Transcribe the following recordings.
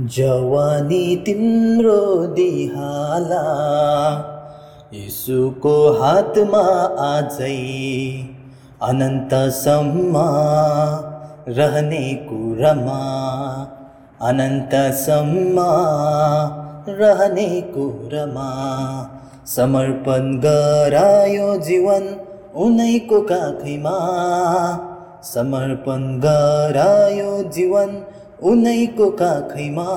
जवानी तिम्रो दिहाला यसुको हातमा आजै अनन्तसम्म रहने कुरामा अनन्तसम्म रहने कुरामा समर्पण गरायो जीवन उनैको काखैमा समर्पण गरायो जीवन उनैको काखैमा।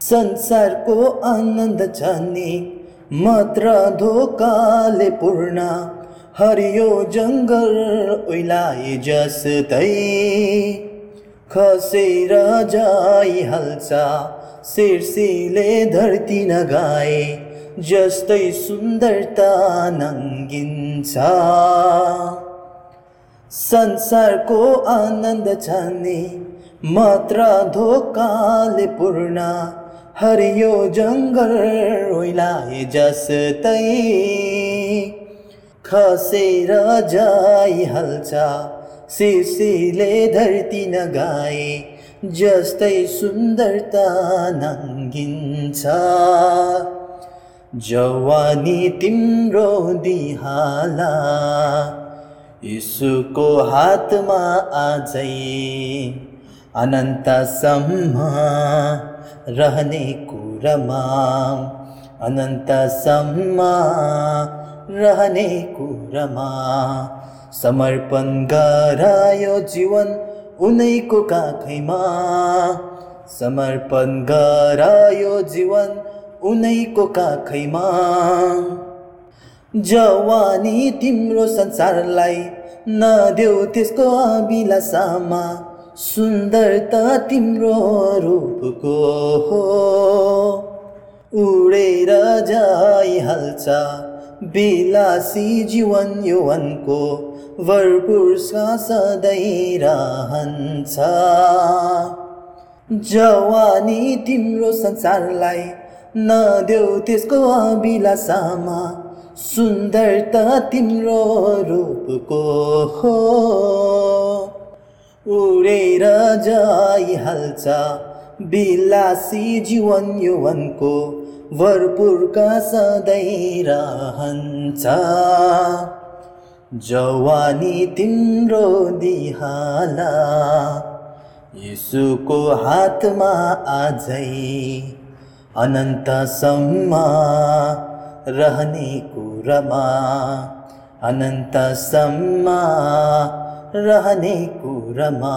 संसारको आनन्द छान्ने मात्र धोकाले पूर्ण। हरियो जङ्गल ओइलाए जस्तै। खसेर जाइहाल्छ शिर्सीले धरती नगाए जस्तै सुन्दरता नङ्गिन्छ। संसारको आनन्द छान्ने मात्र धोकाले पूर्ण। हरियो जङ्गल ओइलाए जस्तै। खसेर जाइहाल्छ शिशिले धरती नगाए जस्तै सुन्दरता नङ्गिन्छ जवानी तिम्रो दिहाला यसुको हातमा आजै। अनन्तसम्म रहने कुरामा। अनन्तसम्म रहने कुरामा। समर्पण गरायो जीवन उनैको काखैमा। समर्पण गरायो जीवन उनैको काखैमा। जवानी तिम्रो संसारलाई नदेऊ त्यसको अभिलाषामा। सुन्दरता तिम्रो रूपको हो। उडेर जाइहाल्छ बिलासी जीवन यौवनको भरपुर सधैँ रहन्छ। जवानी तिम्रो संसारलाई नदेऊ त्यसको अभिलाषामा सुन्दरता तिम्रो रूपको हो। उडेर जाइहाल्छ। बिलासी जीवन यौवनको भरपुरका सधैँ रहन्छ। जवानी तिम्रो दिहाला यसुको हातमा आजै अनन्तसम्म रहने कुरामा अनन्तसम्म रहने कुरामा।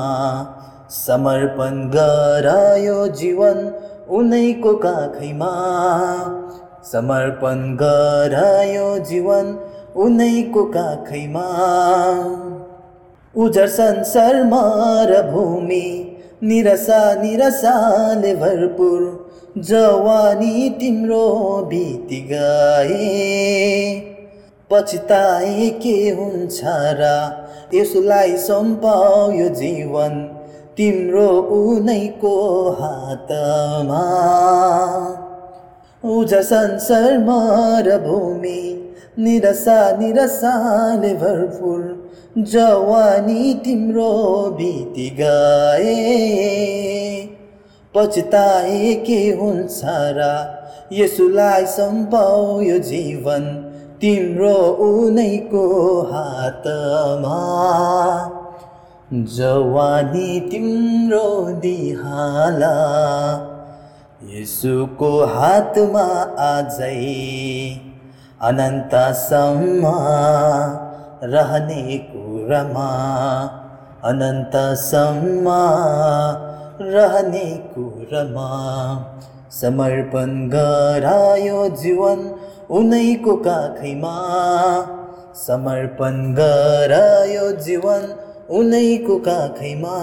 समर्पण गरायो जीवन उनैको काखैमा। समर्पण गरायो जीवन उनैको काखैमा। उजर संसारमा भूमि निरसा निरसाले भरपुर जवानी तिम्रो बिति गए पछिताए के हुन्छ र? यसलाई सम्पायो जीवन तिम्रो उनैको हातमा। उज संसारमा र भूमि निरसा निरसाले भरपुर जवानी तिम्रो बिति गए। पछिताए के हुन्छ र? यसुलाई सम्पायो जीवन तिम्रो उनैको हातमा जवानी तिम्रो दिहाला यसुको हातमा आजै अनन्तसम्म रहने कुरामा अनन्तसम्म रहने कुरामा समर्पण गरायो जीवन उनैको काखैमा समर्पण गरायो जीवन उनैको काखैमा।